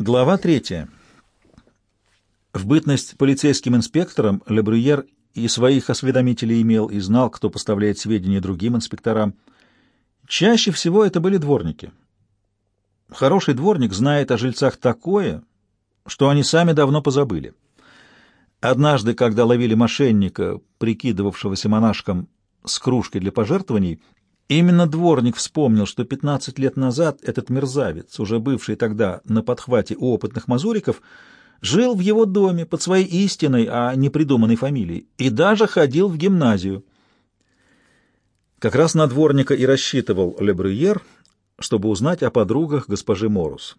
Глава третья. В бытность полицейским инспектором Лебрюер и своих осведомителей имел, и знал, кто поставляет сведения другим инспекторам. Чаще всего это были дворники. Хороший дворник знает о жильцах такое, что они сами давно позабыли. Однажды, когда ловили мошенника, прикидывавшегося монашком с кружкой для пожертвований, именно дворник вспомнил, что 15 лет назад этот мерзавец, уже бывший тогда на подхвате у опытных мазуриков, жил в его доме под своей истинной, а не придуманной фамилией, и даже ходил в гимназию. Как раз на дворника и рассчитывал Лебрюер, чтобы узнать о подругах госпожи Морус.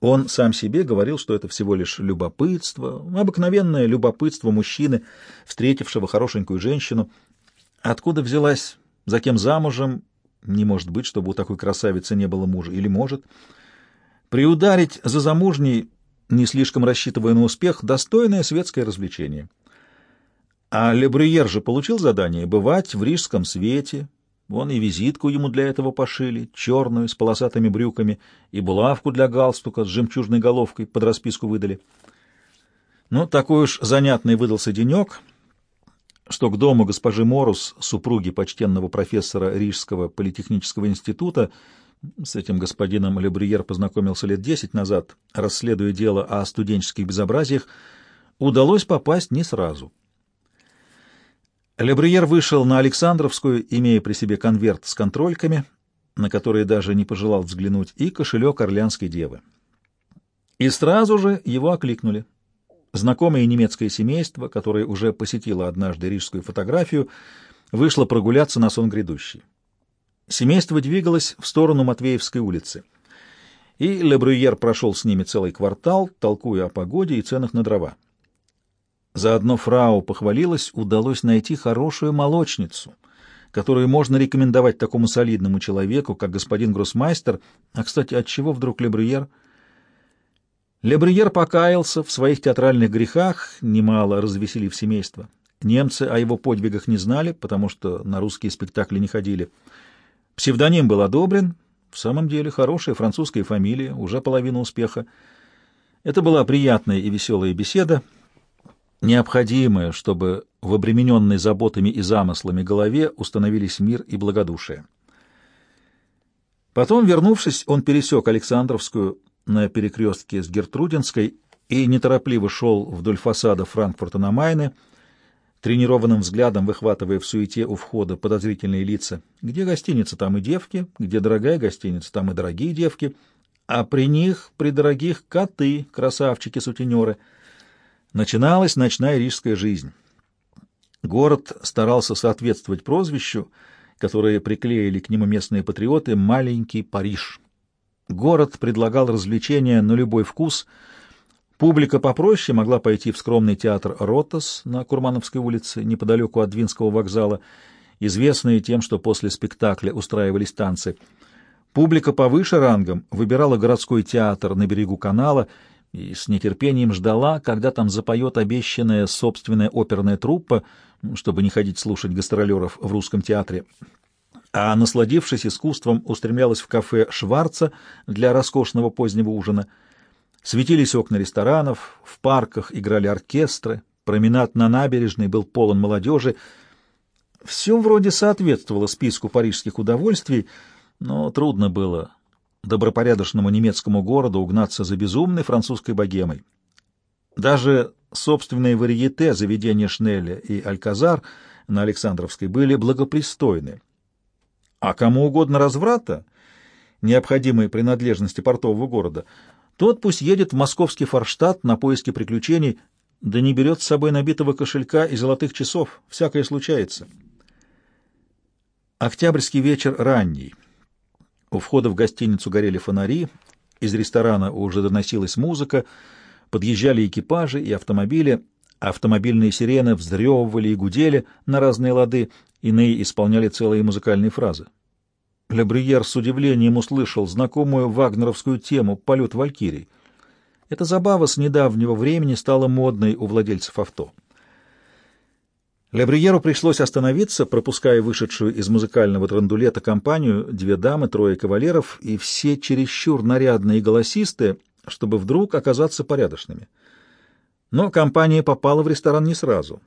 Он сам себе говорил, что это всего лишь любопытство, обыкновенное любопытство мужчины, встретившего хорошенькую женщину. Откуда взялась, за кем замужем, не может быть, чтобы у такой красавицы не было мужа, или может. Приударить за замужней, не слишком рассчитывая на успех, достойное светское развлечение. А Лебрюер же получил задание бывать в рижском свете, Вон и визитку ему для этого пошили, черную, с полосатыми брюками, и булавку для галстука с жемчужной головкой под расписку выдали. Ну, такой уж занятный выдался денек, что к дому госпожи Морус, супруги почтенного профессора Рижского политехнического института, с этим господином Лебриер познакомился лет десять назад, расследуя дело о студенческих безобразиях, удалось попасть не сразу — Лебриер вышел на Александровскую, имея при себе конверт с контрольками, на которые даже не пожелал взглянуть, и кошелек Орлянской девы. И сразу же его окликнули. Знакомое немецкое семейство, которое уже посетило однажды рижскую фотографию, вышло прогуляться на сон грядущий. Семейство двигалось в сторону Матвеевской улицы, и Лебрюер прошел с ними целый квартал, толкуя о погоде и ценах на дрова. Заодно фрау похвалилась, удалось найти хорошую молочницу, которую можно рекомендовать такому солидному человеку, как господин Гроссмайстер. А, кстати, от чего вдруг Лебрюер? Лебрюер покаялся в своих театральных грехах, немало развеселив семейство. Немцы о его подвигах не знали, потому что на русские спектакли не ходили. Псевдоним был одобрен. В самом деле, хорошая французская фамилия, уже половина успеха. Это была приятная и веселая беседа, необходимое, чтобы в обремененной заботами и замыслами голове установились мир и благодушие. Потом, вернувшись, он пересек Александровскую на перекрестке с Гертрудинской и неторопливо шел вдоль фасада Франкфурта на Майне, тренированным взглядом выхватывая в суете у входа подозрительные лица. Где гостиница, там и девки, где дорогая гостиница, там и дорогие девки, а при них, при дорогих, коты, красавчики-сутенеры — начиналась ночная рижская жизнь. Город старался соответствовать прозвищу, которое приклеили к нему местные патриоты «Маленький Париж». Город предлагал развлечения на любой вкус. Публика попроще могла пойти в скромный театр «Ротас» на Курмановской улице, неподалеку от Двинского вокзала, известный тем, что после спектакля устраивались танцы. Публика повыше рангом выбирала городской театр на берегу канала — и с нетерпением ждала, когда там запоет обещанная собственная оперная труппа, чтобы не ходить слушать гастролеров в русском театре. А, насладившись искусством, устремлялась в кафе «Шварца» для роскошного позднего ужина. Светились окна ресторанов, в парках играли оркестры, променад на набережной был полон молодежи. Все вроде соответствовало списку парижских удовольствий, но трудно было добропорядочному немецкому городу угнаться за безумной французской богемой. Даже собственные варьете заведения Шнеля и Альказар на Александровской были благопристойны. А кому угодно разврата, необходимой принадлежности портового города, тот пусть едет в московский Форштадт на поиски приключений, да не берет с собой набитого кошелька и золотых часов, всякое случается. Октябрьский вечер ранний — у входа в гостиницу горели фонари, из ресторана уже доносилась музыка, подъезжали экипажи и автомобили, автомобильные сирены вздрёвывали и гудели на разные лады, иные исполняли целые музыкальные фразы. Лебрюер с удивлением услышал знакомую вагнеровскую тему «Полет валькирий». Эта забава с недавнего времени стала модной у владельцев авто. Лебриеру пришлось остановиться, пропуская вышедшую из музыкального трандулета компанию две дамы, трое кавалеров и все чересчур нарядные голосисты, чтобы вдруг оказаться порядочными. Но компания попала в ресторан не сразу.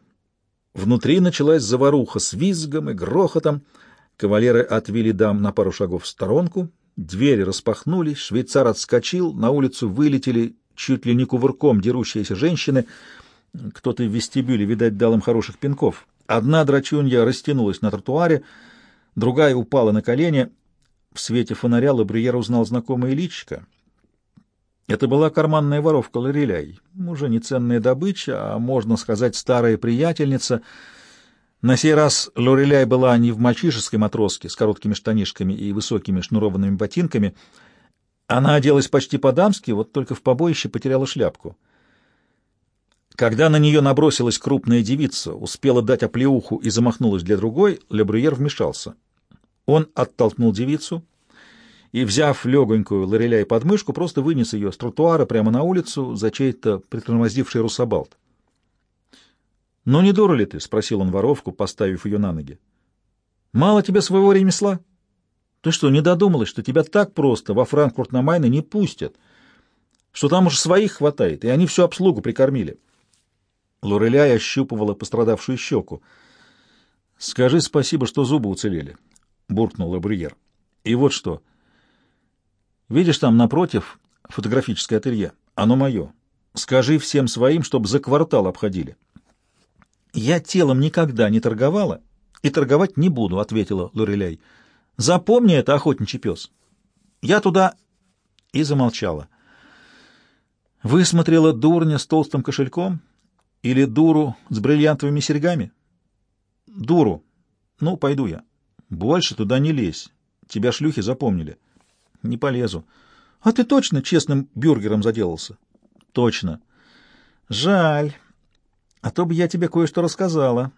Внутри началась заваруха с визгом и грохотом. Кавалеры отвели дам на пару шагов в сторонку, двери распахнулись, швейцар отскочил, на улицу вылетели чуть ли не кувырком дерущиеся женщины. Кто-то в вестибюле, видать, дал им хороших пинков. Одна драчунья растянулась на тротуаре, другая упала на колени. В свете фонаря Лабриер узнал знакомое личико. Это была карманная воровка Лореляй, уже не ценная добыча, а, можно сказать, старая приятельница. На сей раз Лореляй была не в мальчишеской матроске с короткими штанишками и высокими шнурованными ботинками. Она оделась почти по-дамски, вот только в побоище потеряла шляпку. Когда на нее набросилась крупная девица, успела дать оплеуху и замахнулась для другой, Лебрюер вмешался. Он оттолкнул девицу, и, взяв легонькую лореляй под мышку, просто вынес ее с тротуара прямо на улицу за чей-то притормозивший русабалт. «Ну не дура ли ты?» — спросил он воровку, поставив ее на ноги. «Мало тебе своего ремесла? Ты что, не додумалась, что тебя так просто во Франкфурт на Майне не пустят, что там уж своих хватает, и они всю обслугу прикормили?» Лореляй ощупывала пострадавшую щеку. «Скажи спасибо, что зубы уцелели», — буркнул Лабрюер. «И вот что...» Видишь там напротив фотографическое ателье? Оно мое. Скажи всем своим, чтобы за квартал обходили. Я телом никогда не торговала и торговать не буду, ответила Лореляй. Запомни это, охотничий пес. Я туда... И замолчала. Высмотрела дурня с толстым кошельком или дуру с бриллиантовыми серьгами? Дуру. Ну, пойду я. Больше туда не лезь. Тебя шлюхи запомнили. Не полезу. А ты точно честным бюргером заделался? Точно. Жаль. А то бы я тебе кое-что рассказала.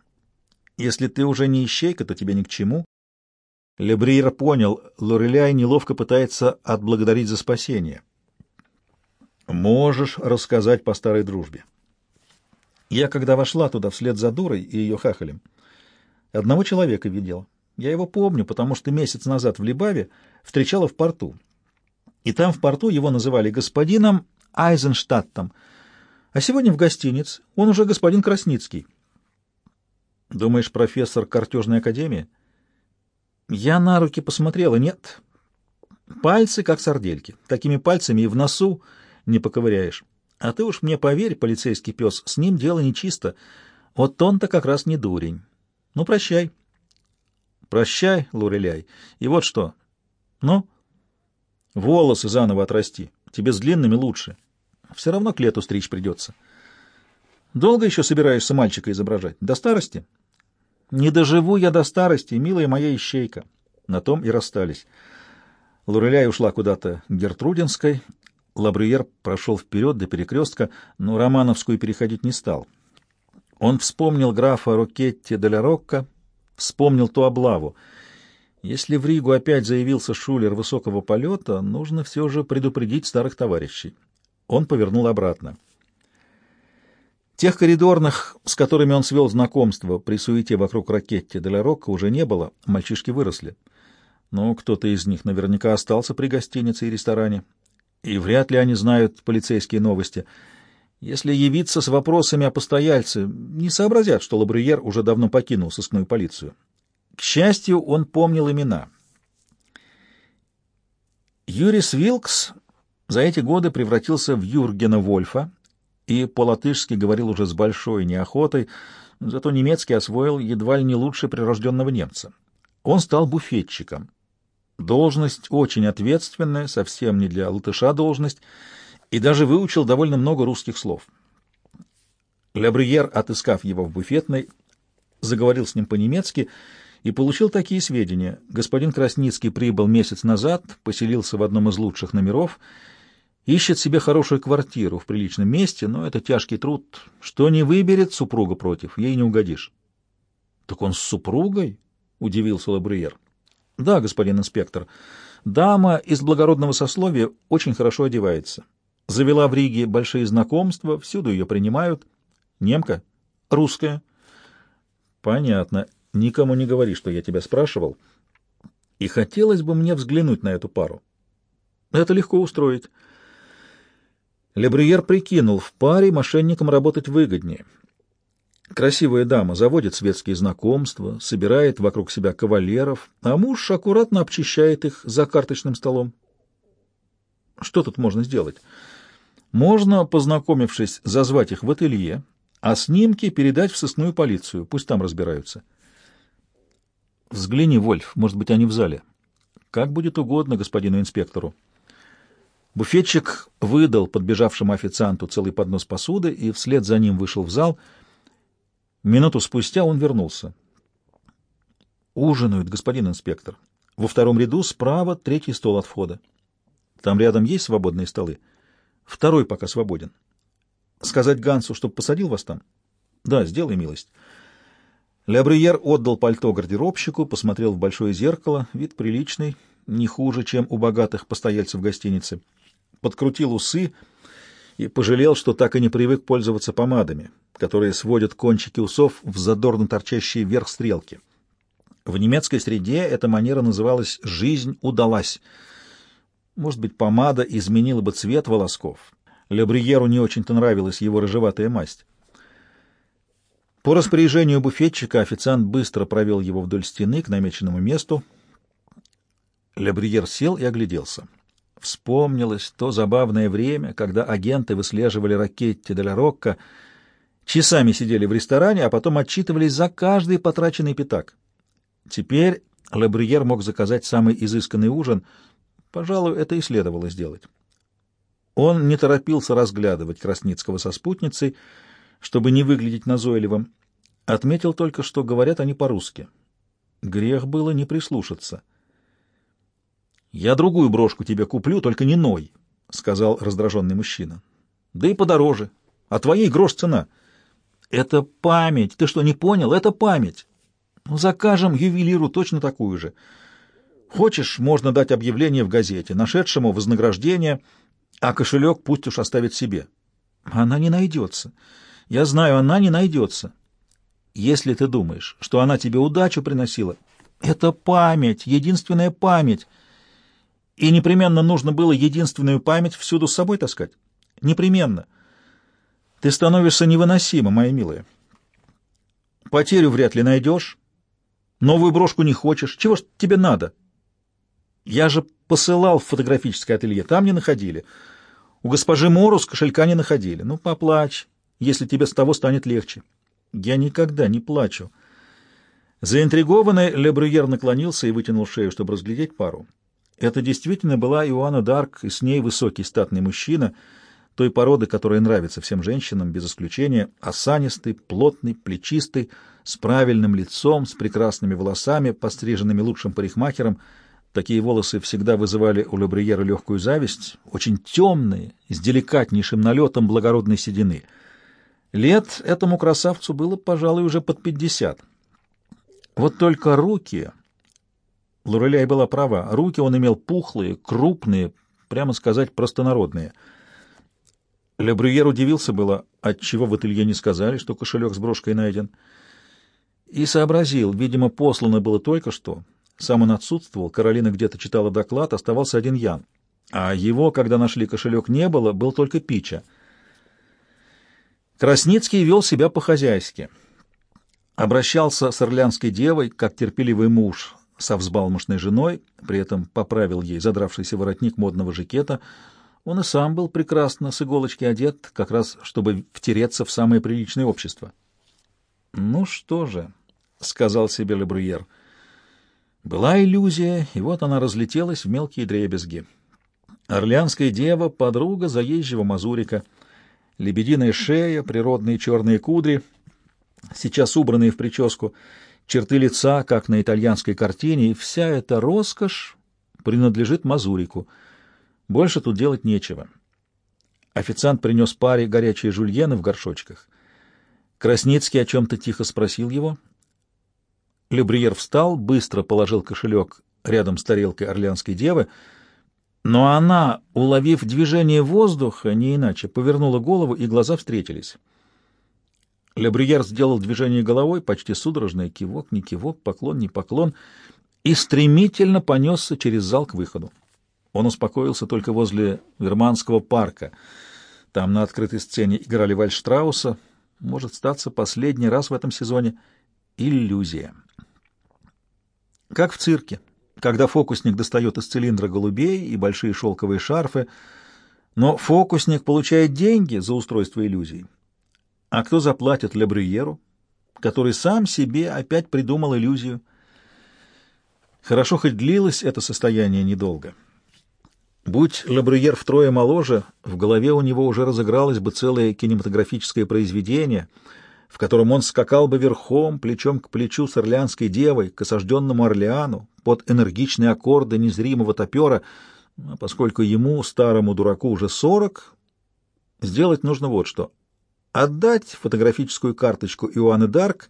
Если ты уже не ищейка, то тебе ни к чему. Лебриер понял, Лореляй неловко пытается отблагодарить за спасение. Можешь рассказать по старой дружбе. Я, когда вошла туда вслед за Дурой и ее хахалем, одного человека видел. Я его помню, потому что месяц назад в Либаве встречала в порту. И там в порту его называли господином Айзенштадтом, а сегодня в гостинице он уже господин Красницкий. Думаешь, профессор картежной академии? Я на руки посмотрела, нет. Пальцы как сардельки. Такими пальцами и в носу не поковыряешь. А ты уж мне поверь, полицейский пес, с ним дело нечисто. Вот он-то как раз не дурень. Ну, прощай. Прощай, Лореляй. И вот что. Ну, волосы заново отрасти. Тебе с длинными лучше. Все равно к лету стричь придется. Долго еще собираешься мальчика изображать? До старости? Не доживу я до старости, милая моя ищейка. На том и расстались. Лореляй ушла куда-то Гертрудинской. Лабрюер прошел вперед до перекрестка, но Романовскую переходить не стал. Он вспомнил графа Рокетти де Рокко, вспомнил ту облаву. Если в Ригу опять заявился шулер высокого полета, нужно все же предупредить старых товарищей. Он повернул обратно. Тех коридорных, с которыми он свел знакомство при суете вокруг ракетти Деля Рокко, уже не было, мальчишки выросли. Но кто-то из них наверняка остался при гостинице и ресторане, и вряд ли они знают полицейские новости. Если явиться с вопросами о постояльце, не сообразят, что Лабрюер уже давно покинул сыскную полицию. К счастью, он помнил имена. Юрис Вилкс за эти годы превратился в Юргена Вольфа и по-латышски говорил уже с большой неохотой, зато немецкий освоил едва ли не лучше прирожденного немца. Он стал буфетчиком. Должность очень ответственная, совсем не для латыша должность, и даже выучил довольно много русских слов. Лябрюер, отыскав его в буфетной, заговорил с ним по-немецки и получил такие сведения. Господин Красницкий прибыл месяц назад, поселился в одном из лучших номеров, ищет себе хорошую квартиру в приличном месте, но это тяжкий труд. Что не выберет, супруга против, ей не угодишь. — Так он с супругой? — удивился Лабрюер. — Да, господин инспектор. Дама из благородного сословия очень хорошо одевается. Завела в Риге большие знакомства, всюду ее принимают. Немка? Русская. Понятно. Никому не говори, что я тебя спрашивал. И хотелось бы мне взглянуть на эту пару. Это легко устроить. Лебрюер прикинул, в паре мошенникам работать выгоднее. Красивая дама заводит светские знакомства, собирает вокруг себя кавалеров, а муж аккуратно обчищает их за карточным столом. Что тут можно сделать? Можно, познакомившись, зазвать их в ателье, а снимки передать в сыскную полицию, пусть там разбираются. Взгляни, Вольф, может быть, они в зале. Как будет угодно господину инспектору. Буфетчик выдал подбежавшему официанту целый поднос посуды и вслед за ним вышел в зал. Минуту спустя он вернулся. «Ужинают, господин инспектор. Во втором ряду справа третий стол от входа. Там рядом есть свободные столы? Второй пока свободен. Сказать Гансу, чтобы посадил вас там? Да, сделай милость». Лябриер отдал пальто гардеробщику, посмотрел в большое зеркало, вид приличный, не хуже, чем у богатых постояльцев гостиницы подкрутил усы и пожалел, что так и не привык пользоваться помадами, которые сводят кончики усов в задорно торчащие вверх стрелки. В немецкой среде эта манера называлась «жизнь удалась». Может быть, помада изменила бы цвет волосков. Лебриеру не очень-то нравилась его рыжеватая масть. По распоряжению буфетчика официант быстро провел его вдоль стены к намеченному месту. Лебриер сел и огляделся. Вспомнилось то забавное время, когда агенты выслеживали Ракетти де Рокко, часами сидели в ресторане, а потом отчитывались за каждый потраченный пятак. Теперь Лебрюер мог заказать самый изысканный ужин. Пожалуй, это и следовало сделать. Он не торопился разглядывать Красницкого со спутницей, чтобы не выглядеть назойливым. Отметил только, что говорят они по-русски. Грех было не прислушаться. «Я другую брошку тебе куплю, только не ной», — сказал раздраженный мужчина. «Да и подороже. А твоей грош цена». «Это память. Ты что, не понял? Это память. Ну, закажем ювелиру точно такую же. Хочешь, можно дать объявление в газете, нашедшему вознаграждение, а кошелек пусть уж оставит себе. Она не найдется. Я знаю, она не найдется. Если ты думаешь, что она тебе удачу приносила, это память, единственная память». И непременно нужно было единственную память всюду с собой таскать? Непременно. Ты становишься невыносима, моя милая. Потерю вряд ли найдешь. Новую брошку не хочешь. Чего ж тебе надо? Я же посылал в фотографическое ателье. Там не находили. У госпожи Морус кошелька не находили. Ну, поплачь, если тебе с того станет легче. Я никогда не плачу. Заинтригованный Лебрюер наклонился и вытянул шею, чтобы разглядеть пару. Это действительно была Иоанна Дарк, и с ней высокий статный мужчина, той породы, которая нравится всем женщинам, без исключения, осанистый, плотный, плечистый, с правильным лицом, с прекрасными волосами, постриженными лучшим парикмахером. Такие волосы всегда вызывали у Лебриера легкую зависть, очень темные, с деликатнейшим налетом благородной седины. Лет этому красавцу было, пожалуй, уже под пятьдесят. Вот только руки Лореляй была права. Руки он имел пухлые, крупные, прямо сказать, простонародные. Ле Брюер удивился было, отчего в ателье не сказали, что кошелек с брошкой найден. И сообразил, видимо, послано было только что. Сам он отсутствовал, Каролина где-то читала доклад, оставался один Ян. А его, когда нашли кошелек, не было, был только Пича. Красницкий вел себя по-хозяйски. Обращался с орлянской девой, как терпеливый муж, со взбалмошной женой, при этом поправил ей задравшийся воротник модного жакета. Он и сам был прекрасно с иголочки одет, как раз чтобы втереться в самое приличное общество. «Ну что же», — сказал себе Лебрюер, — «была иллюзия, и вот она разлетелась в мелкие дребезги. Орлеанская дева — подруга заезжего мазурика, лебединая шея, природные черные кудри, сейчас убранные в прическу — черты лица, как на итальянской картине, и вся эта роскошь принадлежит Мазурику. Больше тут делать нечего. Официант принес паре горячие жульены в горшочках. Красницкий о чем-то тихо спросил его. Любриер встал, быстро положил кошелек рядом с тарелкой орлеанской девы, но она, уловив движение воздуха, не иначе, повернула голову, и глаза встретились. Лебрюер сделал движение головой, почти судорожное, кивок, не кивок, поклон, не поклон, и стремительно понесся через зал к выходу. Он успокоился только возле Верманского парка. Там на открытой сцене играли Вальштрауса. Может статься последний раз в этом сезоне. Иллюзия. Как в цирке, когда фокусник достает из цилиндра голубей и большие шелковые шарфы, но фокусник получает деньги за устройство иллюзий. А кто заплатит Лебрюеру, который сам себе опять придумал иллюзию? Хорошо хоть длилось это состояние недолго. Будь Лебрюер втрое моложе, в голове у него уже разыгралось бы целое кинематографическое произведение, в котором он скакал бы верхом, плечом к плечу с орлеанской девой, к осажденному Орлеану, под энергичные аккорды незримого топера, а поскольку ему, старому дураку, уже сорок, сделать нужно вот что. Отдать фотографическую карточку Иоанны Дарк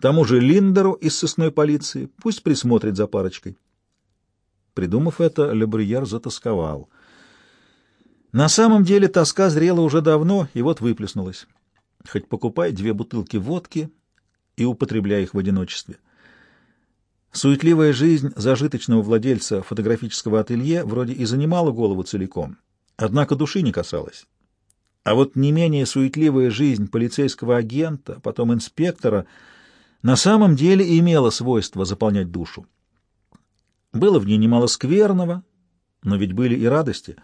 тому же Линдеру из сыскной полиции, пусть присмотрит за парочкой. Придумав это, Лебрюер затасковал. На самом деле тоска зрела уже давно, и вот выплеснулась. Хоть покупай две бутылки водки и употребляй их в одиночестве. Суетливая жизнь зажиточного владельца фотографического ателье вроде и занимала голову целиком, однако души не касалась. А вот не менее суетливая жизнь полицейского агента, потом инспектора, на самом деле имела свойство заполнять душу. Было в ней немало скверного, но ведь были и радости.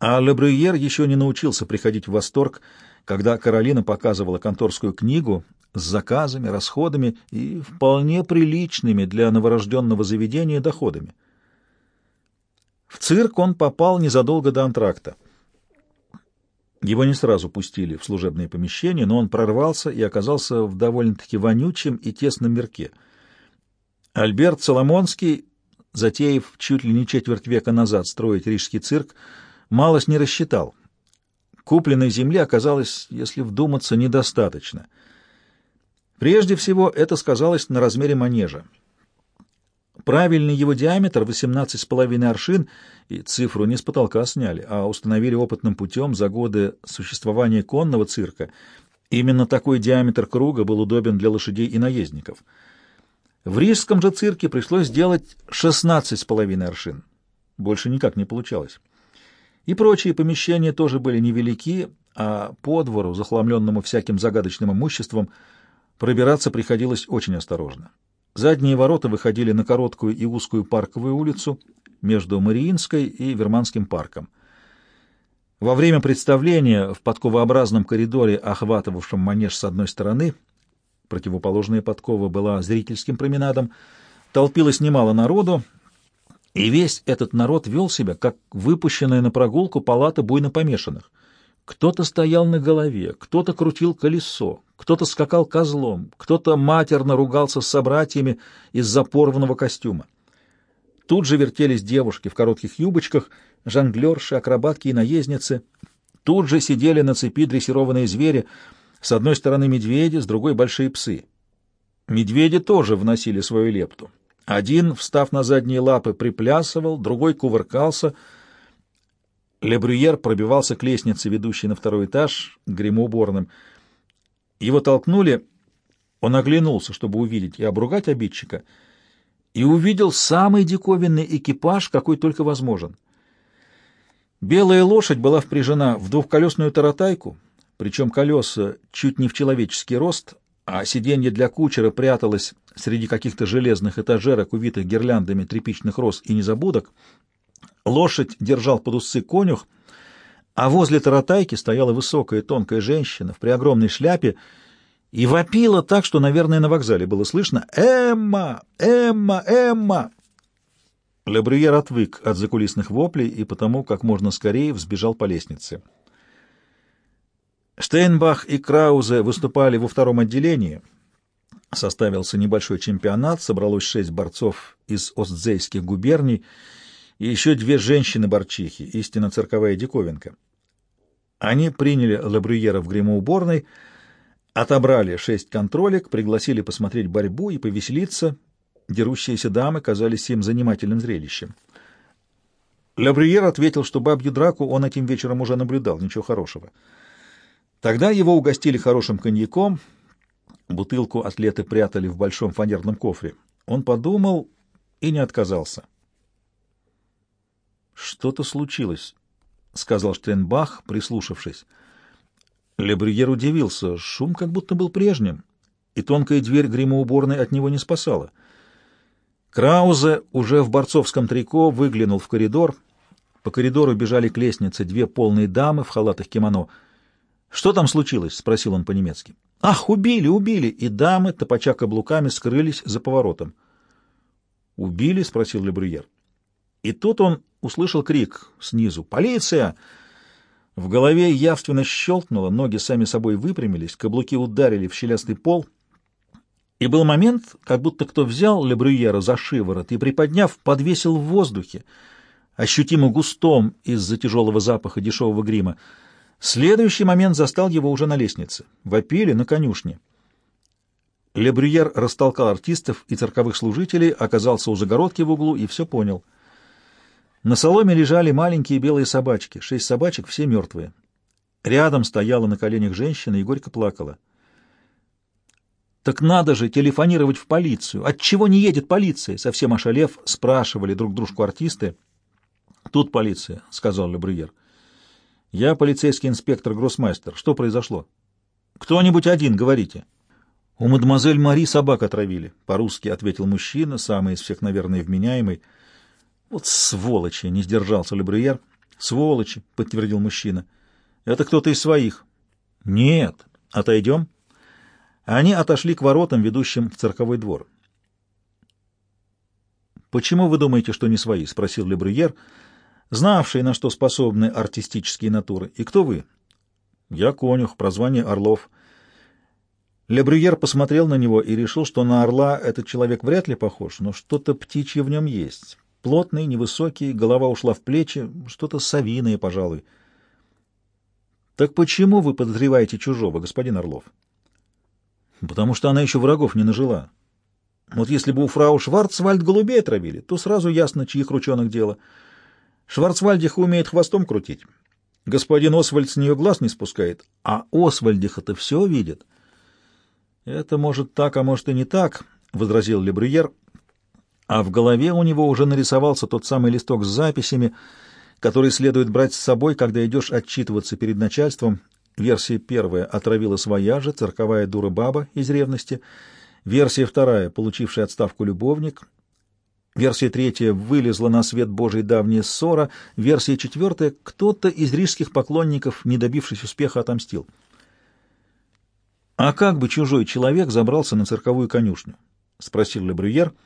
А Лебрюер еще не научился приходить в восторг, когда Каролина показывала конторскую книгу с заказами, расходами и вполне приличными для новорожденного заведения доходами. В цирк он попал незадолго до антракта. Его не сразу пустили в служебные помещения, но он прорвался и оказался в довольно-таки вонючем и тесном мирке. Альберт Соломонский затеяв чуть ли не четверть века назад строить рижский цирк, малость не рассчитал. Купленной земли оказалось, если вдуматься, недостаточно. Прежде всего, это сказалось на размере манежа. Правильный его диаметр — 18,5 аршин, и цифру не с потолка сняли, а установили опытным путем за годы существования конного цирка. Именно такой диаметр круга был удобен для лошадей и наездников — в рижском же цирке пришлось сделать 16,5 аршин. Больше никак не получалось. И прочие помещения тоже были невелики, а по двору, захламленному всяким загадочным имуществом, пробираться приходилось очень осторожно. Задние ворота выходили на короткую и узкую парковую улицу между Мариинской и Верманским парком. Во время представления в подковообразном коридоре, охватывавшем манеж с одной стороны, противоположная подкова была зрительским променадом, толпилось немало народу, и весь этот народ вел себя, как выпущенная на прогулку палата буйно помешанных. Кто-то стоял на голове, кто-то крутил колесо, кто-то скакал козлом, кто-то матерно ругался с собратьями из-за порванного костюма. Тут же вертелись девушки в коротких юбочках, жонглерши, акробатки и наездницы. Тут же сидели на цепи дрессированные звери — с одной стороны медведи, с другой — большие псы. Медведи тоже вносили свою лепту. Один, встав на задние лапы, приплясывал, другой кувыркался. Лебрюер пробивался к лестнице, ведущей на второй этаж, гримоуборным. Его толкнули, он оглянулся, чтобы увидеть и обругать обидчика, и увидел самый диковинный экипаж, какой только возможен. Белая лошадь была впряжена в двухколесную таратайку — причем колеса чуть не в человеческий рост, а сиденье для кучера пряталось среди каких-то железных этажерок, увитых гирляндами тряпичных роз и незабудок. Лошадь держал под усы конюх, а возле таратайки стояла высокая тонкая женщина в преогромной шляпе и вопила так, что, наверное, на вокзале было слышно «Эмма! Эмма! Эмма!». Лебрюер отвык от закулисных воплей и потому как можно скорее взбежал по лестнице. Штейнбах и Краузе выступали во втором отделении. Составился небольшой чемпионат, собралось шесть борцов из Остзейских губерний и еще две женщины-борчихи, истинно цирковая диковинка. Они приняли Лабрюера в гримоуборной, отобрали шесть контролек, пригласили посмотреть борьбу и повеселиться. Дерущиеся дамы казались им занимательным зрелищем. Лабрюер ответил, что бабью драку он этим вечером уже наблюдал, ничего хорошего. Тогда его угостили хорошим коньяком, бутылку атлеты прятали в большом фанерном кофре. Он подумал и не отказался. «Что-то случилось», — сказал Штренбах, прислушавшись. Лебрюер удивился. Шум как будто был прежним, и тонкая дверь гримоуборной от него не спасала. Краузе уже в борцовском трико выглянул в коридор. По коридору бежали к лестнице две полные дамы в халатах кимоно. «Что там случилось?» — спросил он по-немецки. «Ах, убили, убили!» И дамы, топача каблуками, скрылись за поворотом. «Убили?» — спросил Лебрюер. И тут он услышал крик снизу. «Полиция!» В голове явственно щелкнуло, ноги сами собой выпрямились, каблуки ударили в щелястый пол. И был момент, как будто кто взял Лебрюера за шиворот и, приподняв, подвесил в воздухе, ощутимо густом из-за тяжелого запаха дешевого грима. Следующий момент застал его уже на лестнице. Вопили на конюшне. Лебрюер растолкал артистов и цирковых служителей, оказался у загородки в углу и все понял. На соломе лежали маленькие белые собачки, шесть собачек, все мертвые. Рядом стояла на коленях женщина и горько плакала. «Так надо же телефонировать в полицию! Отчего не едет полиция?» Совсем ошалев, спрашивали друг дружку артисты. «Тут полиция», — сказал Лебрюер. «Я полицейский инспектор Гроссмайстер. Что произошло?» «Кто-нибудь один, говорите». «У мадемуазель Мари собак отравили», — по-русски ответил мужчина, самый из всех, наверное, вменяемый. Вот сволочи, не сдержался Лебрюер. Сволочи, подтвердил мужчина. Это кто-то из своих. Нет. Отойдем. Они отошли к воротам, ведущим в цирковой двор. «Почему вы думаете, что не свои?» — спросил Лебрюер, знавший, на что способны артистические натуры. «И кто вы?» «Я конюх, прозвание Орлов». Лебрюер посмотрел на него и решил, что на орла этот человек вряд ли похож, но что-то птичье в нем есть. Плотный, невысокий, голова ушла в плечи, что-то совиное, пожалуй. Так почему вы подозреваете чужого, господин Орлов? Потому что она еще врагов не нажила. Вот если бы у фрау Шварцвальд голубей отравили, то сразу ясно, чьих ручонок дело. Шварцвальдиха умеет хвостом крутить. Господин Освальд с нее глаз не спускает, а Освальдиха-то все видит. — Это может так, а может и не так, — возразил Лебрюер, а в голове у него уже нарисовался тот самый листок с записями, который следует брать с собой, когда идешь отчитываться перед начальством. Версия первая отравила своя же, цирковая дура-баба из ревности. Версия вторая, получившая отставку любовник. Версия третья вылезла на свет Божий давняя ссора. Версия четвертая — кто-то из рижских поклонников, не добившись успеха, отомстил. «А как бы чужой человек забрался на цирковую конюшню?» — спросил Лебрюер —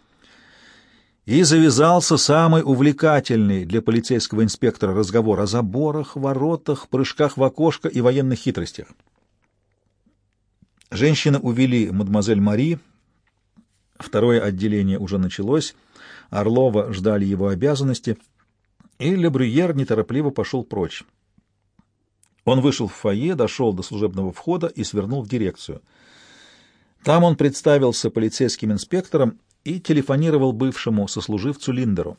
и завязался самый увлекательный для полицейского инспектора разговор о заборах, воротах, прыжках в окошко и военных хитростях. Женщины увели мадемуазель Мари. Второе отделение уже началось. Орлова ждали его обязанности, и Лебрюер неторопливо пошел прочь. Он вышел в фойе, дошел до служебного входа и свернул в дирекцию. Там он представился полицейским инспектором и телефонировал бывшему сослуживцу Линдеру.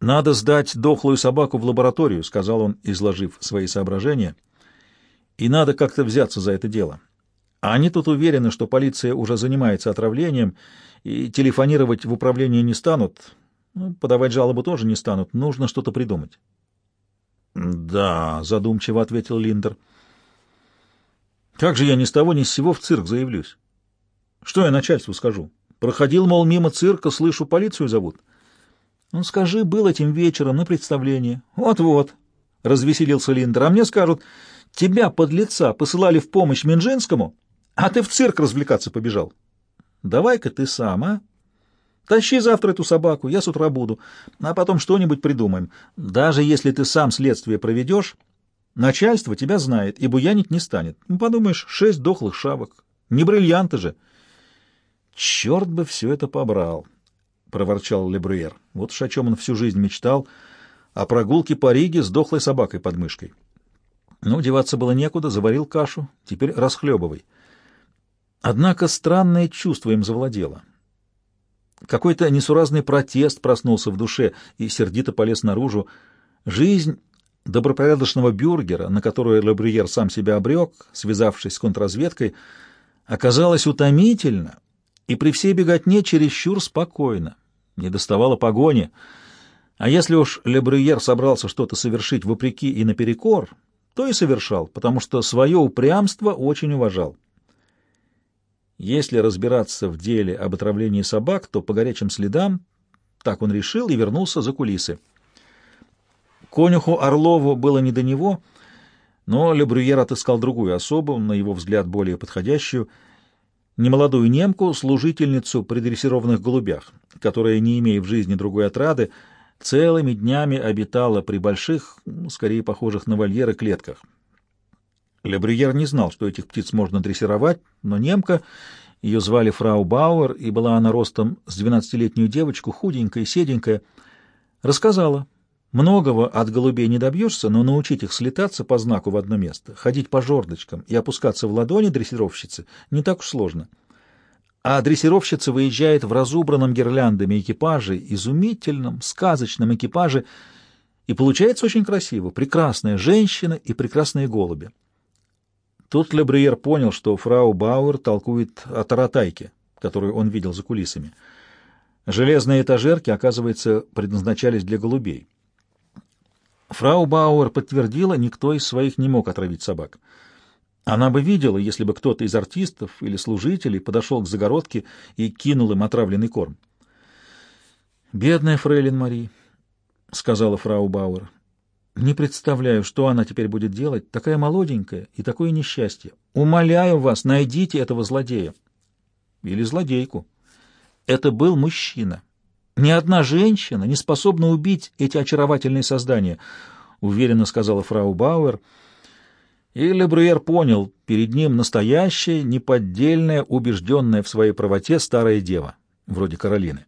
«Надо сдать дохлую собаку в лабораторию», — сказал он, изложив свои соображения, — «и надо как-то взяться за это дело. А они тут уверены, что полиция уже занимается отравлением, и телефонировать в управление не станут, ну, подавать жалобу тоже не станут, нужно что-то придумать». «Да», — задумчиво ответил Линдер. «Как же я ни с того ни с сего в цирк заявлюсь? Что я начальству скажу?» Проходил, мол, мимо цирка, слышу, полицию зовут. Ну, скажи, был этим вечером на представлении. Вот-вот, — развеселился Линдер, — а мне скажут, тебя, подлеца, посылали в помощь Минжинскому, а ты в цирк развлекаться побежал. Давай-ка ты сам, а? Тащи завтра эту собаку, я с утра буду, а потом что-нибудь придумаем. Даже если ты сам следствие проведешь, начальство тебя знает и буянить не станет. Ну, подумаешь, шесть дохлых шавок. Не бриллианты же. «Черт бы все это побрал!» — проворчал Лебрюер. Вот уж о чем он всю жизнь мечтал, о прогулке по Риге с дохлой собакой под мышкой. Ну, деваться было некуда, заварил кашу, теперь расхлебывай. Однако странное чувство им завладело. Какой-то несуразный протест проснулся в душе и сердито полез наружу. Жизнь добропорядочного бюргера, на которую Лабрюер сам себя обрек, связавшись с контрразведкой, оказалось утомительно и при всей беготне чересчур спокойно. Не доставало погони. А если уж Лебрюер собрался что-то совершить вопреки и наперекор, то и совершал, потому что свое упрямство очень уважал. Если разбираться в деле об отравлении собак, то по горячим следам, так он решил и вернулся за кулисы. Конюху Орлову было не до него, но Лебрюер отыскал другую особу, на его взгляд более подходящую, немолодую немку, служительницу при дрессированных голубях, которая, не имея в жизни другой отрады, целыми днями обитала при больших, скорее похожих на вольеры, клетках. Лебрюер не знал, что этих птиц можно дрессировать, но немка, ее звали фрау Бауэр, и была она ростом с двенадцатилетнюю девочку, худенькая, седенькая, рассказала. Многого от голубей не добьешься, но научить их слетаться по знаку в одно место, ходить по жердочкам и опускаться в ладони дрессировщицы не так уж сложно. А дрессировщица выезжает в разубранном гирляндами экипаже, изумительном, сказочном экипаже, и получается очень красиво. Прекрасная женщина и прекрасные голуби. Тут Лебриер понял, что фрау Бауэр толкует о таратайке, которую он видел за кулисами. Железные этажерки, оказывается, предназначались для голубей. Фрау Бауэр подтвердила, никто из своих не мог отравить собак. Она бы видела, если бы кто-то из артистов или служителей подошел к загородке и кинул им отравленный корм. «Бедная фрейлин Мари», — сказала фрау Бауэр. Не представляю, что она теперь будет делать, такая молоденькая и такое несчастье. Умоляю вас, найдите этого злодея. Или злодейку. Это был мужчина. Ни одна женщина не способна убить эти очаровательные создания, уверенно сказала фрау Бауэр. И Лебруер понял, перед ним настоящая, неподдельная, убежденная в своей правоте старая дева, вроде Каролины.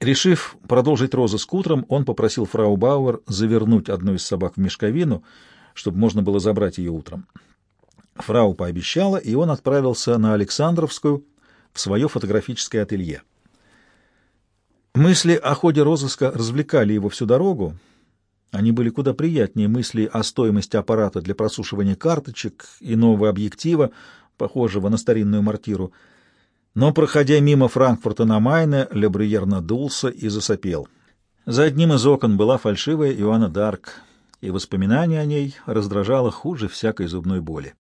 Решив продолжить розыск утром, он попросил фрау Бауэр завернуть одну из собак в мешковину, чтобы можно было забрать ее утром. Фрау пообещала, и он отправился на Александровскую в свое фотографическое ателье. Мысли о ходе розыска развлекали его всю дорогу. Они были куда приятнее мыслей о стоимости аппарата для просушивания карточек и нового объектива, похожего на старинную мортиру — но, проходя мимо Франкфурта на Майне, Лебрюер надулся и засопел. За одним из окон была фальшивая Иоанна Дарк, и воспоминание о ней раздражало хуже всякой зубной боли.